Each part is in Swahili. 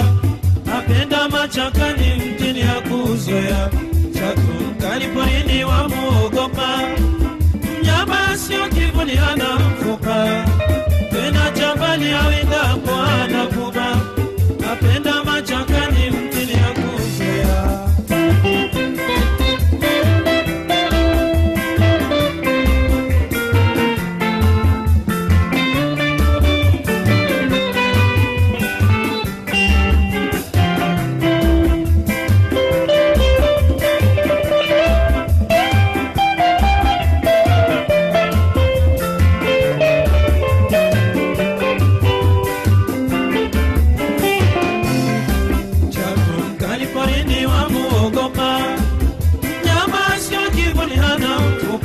hana pupa, apenda machakani mtini ya kuzoya Chatu mkali wa wamuogopa, mnyama sio kivuni hana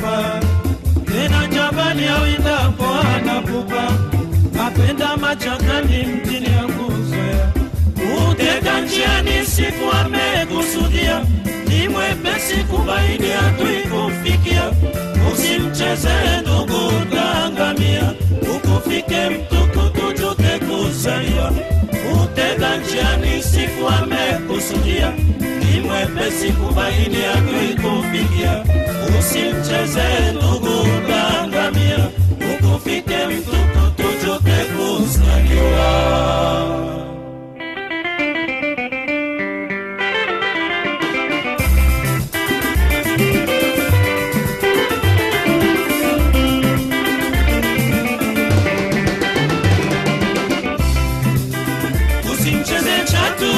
mfupa, tena jabali awindapo ana pupa, apenda machakani mtini ya kuzoea. uteka njiani siku amekusudia, ni mwepesi kubaini hatui kufikia. Usimcheze ndugu, utaangamia, ukufike mtukutu jute kuzaliwa uteka njiani siku amekusudia, ni mwepesi kubaini adui kufikia. Usimcheze ndugu, utaangamia, ukufike mtoto tuchoke kuzaliwa. usimcheze chatu.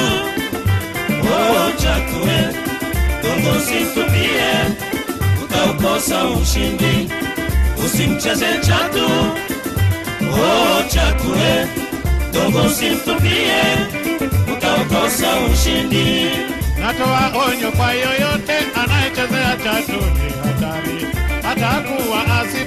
Oh, chatu eh, dongo usitupie utaukosa ushindi usimcheze chatu. Oh, chatu we dongo usitupie utaukosa ushindi. Natoa onyo kwa yoyote anayechezea chatu ni hatari, hata kuwa lolote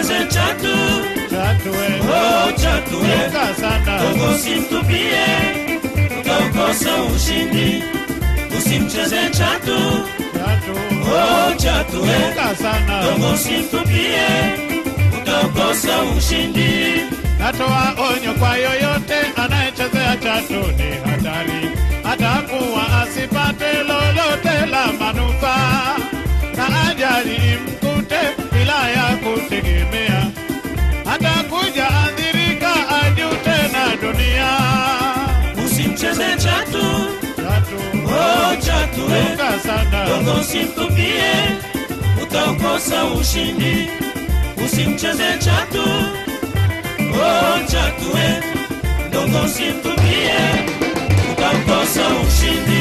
usimcheze chatu. Chatu we, oh, chatu we. Luka sana, dongo usimtupie utaukosa ushindi. Usimcheze chatu. Chatu. Oh, chatu we. Luka sana. dongo usimtupie utaukosa ushindi. Natoa onyo kwa yoyote anayechezea chatu. Ni hatari, atakuwa asipate lolote la manufaa, na ajali chatu Chatu oh, chatu we luka sana, dongo usimtupie utaukosa ushindi usimcheze chatu oh, chatu we dongo usimtupie utaukosa ushindi